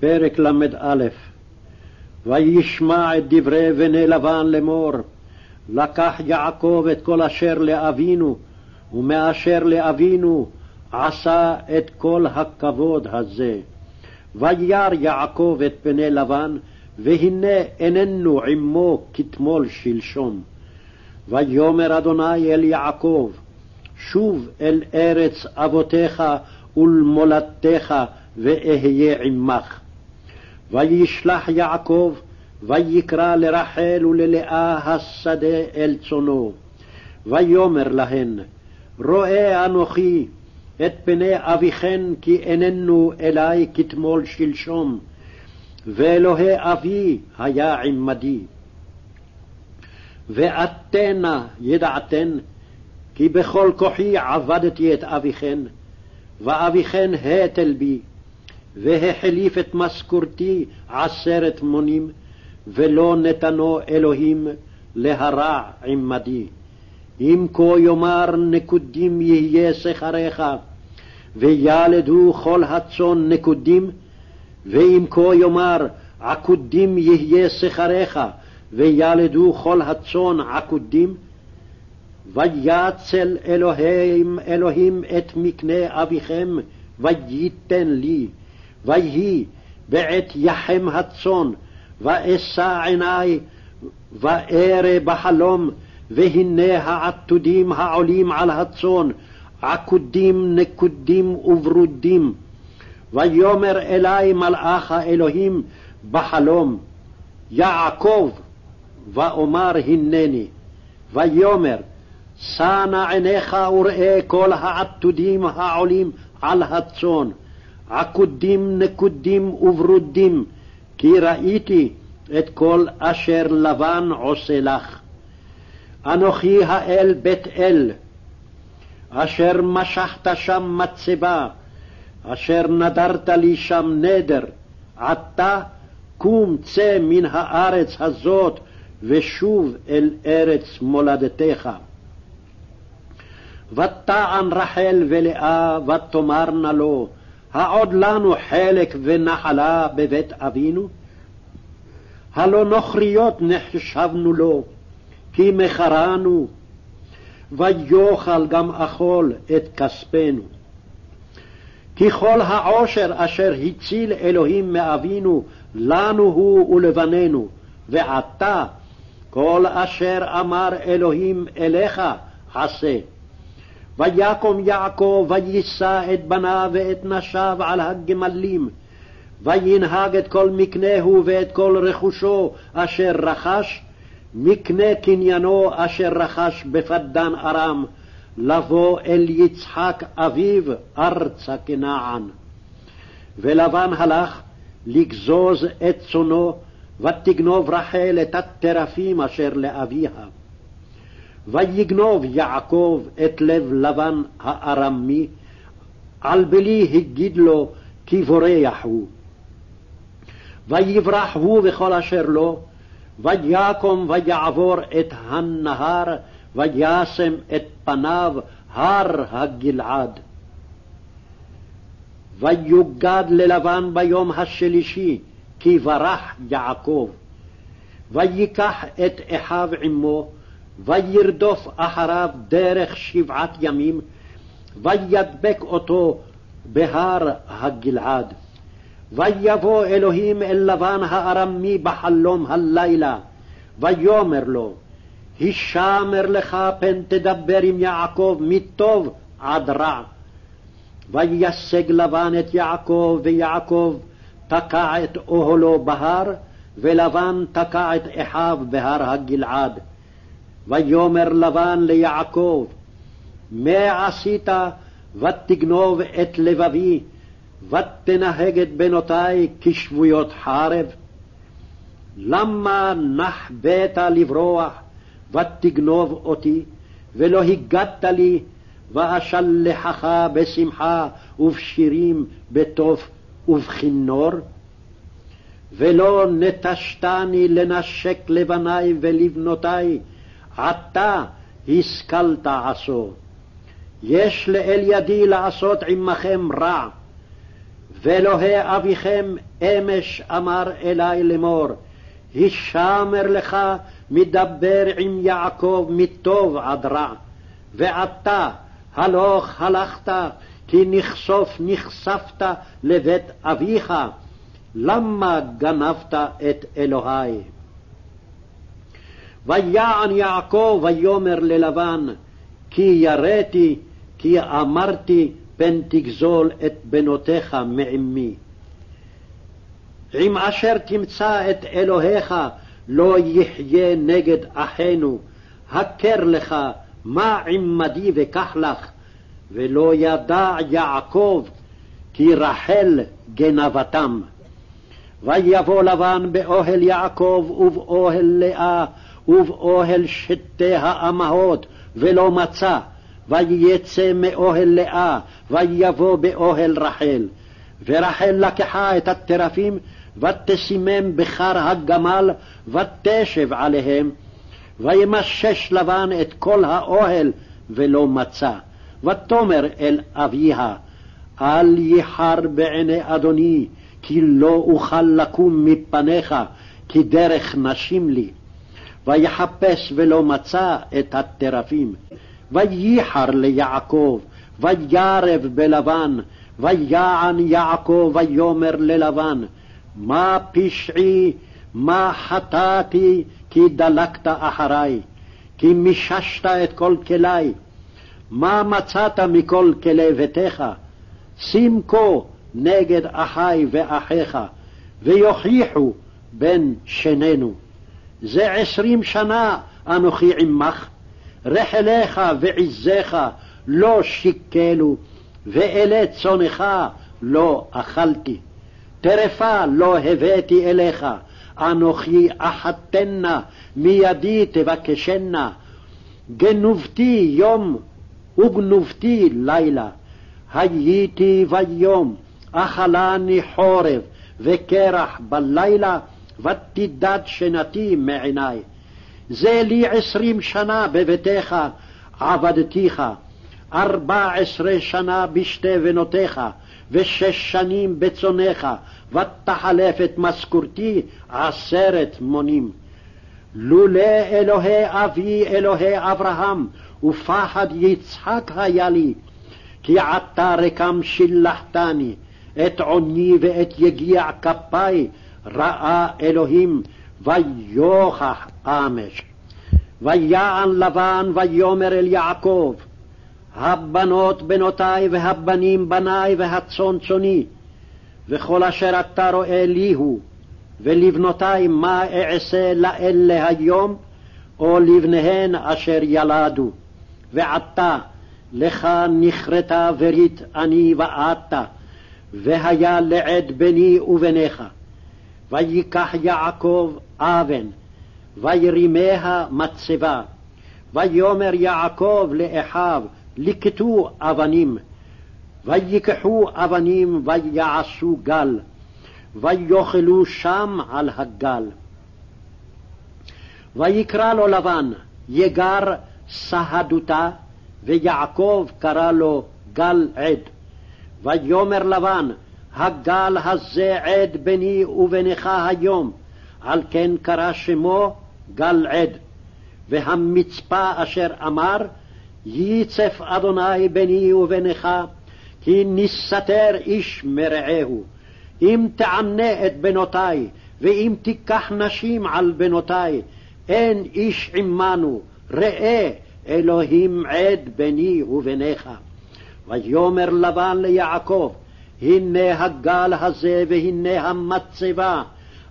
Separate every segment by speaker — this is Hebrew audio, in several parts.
Speaker 1: פרק ל"א וישמע את דברי בני לבן לאמור לקח יעקב את כל אשר לאבינו ומאשר לאבינו עשה את כל הכבוד הזה. וירא יעקב את פני לבן והנה איננו עמו כתמול שלשום. ויאמר אדוני אל יעקב שוב אל ארץ אבותיך ולמולדתך ואהיה עמך. וישלח יעקב, ויקרא לרחל וללאה השדה אל צונו. ויאמר להן, רואה אנוכי את פני אביכן כי איננו אלי כתמול שלשום, ואלוהי אבי היה עמדי. ואתנה ידעתן, כי בכל כוחי עבדתי את אביכן, ואביכן התל בי, והחליף את משכורתי עשרת מונים, ולא נתנו אלוהים להרע עמדי. אם כה יאמר נקודים יהיה שכריך, וילדו כל הצאן נקודים, ואם כה יאמר עקודים יהיה שכריך, וילדו כל הצאן עקודים, ויצל אלוהים אלוהים את מקנה אביכם, וייתן לי. ויהי בעת יחם הצאן, ואשא עיני, וארא בחלום, והנה העתודים העולים על הצאן, עקודים, נקודים וברודים. ויאמר אלי מלאך האלוהים בחלום, יעקב, ואומר הנני. ויאמר, שא נא עיניך וראה כל העתודים העולים על הצאן. עקודים נקודים וברודים, כי ראיתי את כל אשר לבן עושה לך. אנוכי האל בית אל, אשר משכת שם מצבה, אשר נדרת לי שם נדר, עתה קום צא מן הארץ הזאת, ושוב אל ארץ מולדתך. ותען רחל ולאה, ותאמרנה לו, העוד לנו חלק ונחלה בבית אבינו? הלא נוכריות נחשבנו לו, כי מכרנו, ויאכל גם אכול את כספנו. כי כל העושר אשר הציל אלוהים מאבינו, לנו הוא ולבנינו, ועתה כל אשר אמר אלוהים אליך עשה. ויקום יעקב ויישא את בניו ואת נשיו על הגמלים, וינהג את כל מקנהו ואת כל רכושו אשר רכש, מקנה קניינו אשר רכש בפדן ארם, לבוא אל יצחק אביו ארצה כנען. ולבן הלך לגזוז את צונו, ותגנוב רחל את הטרפים אשר לאביה. ויגנוב יעקב את לב לבן הארמי, על בלי הגיד לו כי בורח הוא. ויברח הוא וכל אשר לו, ויקום ויעבור את הנהר, וישם את פניו הר הגלעד. ויוגד ללבן ביום השלישי, כי ברח יעקב. ויקח את אחיו עמו, וירדוף אחריו דרך שבעת ימים, וידבק אותו בהר הגלעד. ויבוא אלוהים אל לבן הארמי בחלום הלילה, ויאמר לו, הישמר לך פן תדבר עם יעקב מטוב עד רע. וישג לבן את יעקב, ויעקב תקע את אוהלו בהר, ולבן תקע את אחיו בהר הגלעד. ויאמר לבן ליעקב, מה עשית ותגנוב את לבבי, ותנהג את בנותי כשבויות חרב? למה נחבאת לברוח, ותגנוב אותי, ולא הגדת לי, ואשלחך בשמחה ובשירים בטוב ובכינור? ולא נטשתני לנשק לבני ולבנותי, עתה השכלת עשו. יש לאל ידי לעשות עמכם רע, ואלוהי אביכם אמש אמר אלי לאמור, הישמר לך מדבר עם יעקב מטוב עד רע, ועתה הלוך הלכת, כי נכסוף נכספת לבית אביך, למה גנבת את אלוהי? ויען יעקב ויאמר ללבן, כי יראתי, כי אמרתי, פן תגזול את בנותיך מעמי. עם אשר תמצא את אלוהיך לא יחיה נגד אחינו, הכר לך מה עמדי וקח לך, ולא ידע יעקב כי רחל גנבתם. ויבוא לבן באוהל יעקב ובאוהל לאה ובאוהל שתי האמהות, ולא מצא. ויצא מאוהל לאה, ויבוא באוהל רחל. ורחל לקחה את הטרפים, ותסימם בחר הגמל, ותשב עליהם. וימשש לבן את כל האוהל, ולא מצא. ותאמר אל אביה, אל יחר בעיני אדוני, כי לא אוכל לקום מפניך, כי דרך נשים לי. ויחפש ולא מצא את הטרפים. וייחר ליעקב, וירב בלבן, ויען יעקב ויאמר ללבן, מה פשעי, מה חטאתי, כי דלקת אחרי, כי מיששת את כל כלי. מה מצאת מכל כלי ביתך? שים כה נגד אחי ואחיך, ויוכיחו בין שנינו. זה עשרים שנה אנוכי עמך, רחליך ועזיך לא שיקלו, ואלי צונך לא אכלתי. טרפה לא הבאתי אליך, אנוכי אחתנה, מידי תבקשנה. גנובתי יום וגנובתי לילה. הייתי ביום, אכלני חורב וקרח בלילה, ותידד שנתי מעיני. זה לי עשרים שנה בביתך, עבדתיך, ארבע עשרה שנה בשתי בנותיך, ושש שנים בצונך, ותחלף את משכורתי עשרת מונים. לולא אלוהי אבי אלוהי אברהם, ופחד יצחק היה לי, כי עתה רקם שילחתני, את עוני ואת יגיע כפי, ראה אלוהים, ויוכח אמש. ויען לבן ויאמר אל יעקב, הבנות בנותי והבנים בני והצאן צאני, וכל אשר אתה רואה לי הוא, ולבנותי מה אעשה לאלה היום, או לבניהן אשר ילדו. ועתה לך נכרתה ברית אני ואתה, והיה לעד ביני וביניך. ויקח יעקב אבן, וירימיה מצבה. ויאמר יעקב לאחיו, לקטו אבנים. ויקחו אבנים ויעשו גל, ויאכלו שם על הגל. ויקרא לו לבן, יגר סהדותה, ויעקב קרא לו גל עד. ויאמר לבן, הגל הזה עד ביני ובינך היום, על כן קרא שמו גל עד. והמצפה אשר אמר, ייצף אדוני ביני ובינך, כי נסתר איש מרעהו. אם תענה את בנותי, ואם תיקח נשים על בנותי, אין איש עמנו, ראה אלוהים עד ביני וביניך. ויאמר לבן ליעקב, הנה הגל הזה והנה המצבה,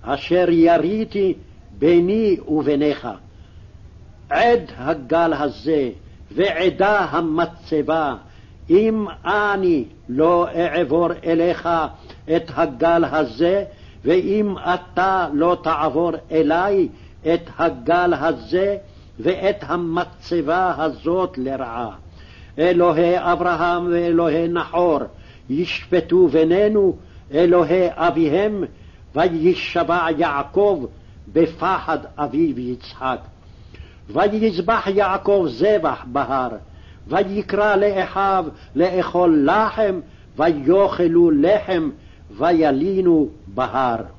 Speaker 1: אשר יריתי ביני וביניך. עד הגל הזה ועדה המצבה, אם אני לא אעבור אליך את הגל הזה, ואם אתה לא תעבור אלי את הגל הזה ואת המצבה הזאת לרעה. אלוהי אברהם ואלוהי נחור, ישפטו בינינו, אלוהי אביהם, וישבע יעקב בפחד אביו יצחק. ויזבח יעקב זבח בהר, ויקרא לאחיו לאכול לחם, ויאכלו לחם, וילינו בהר.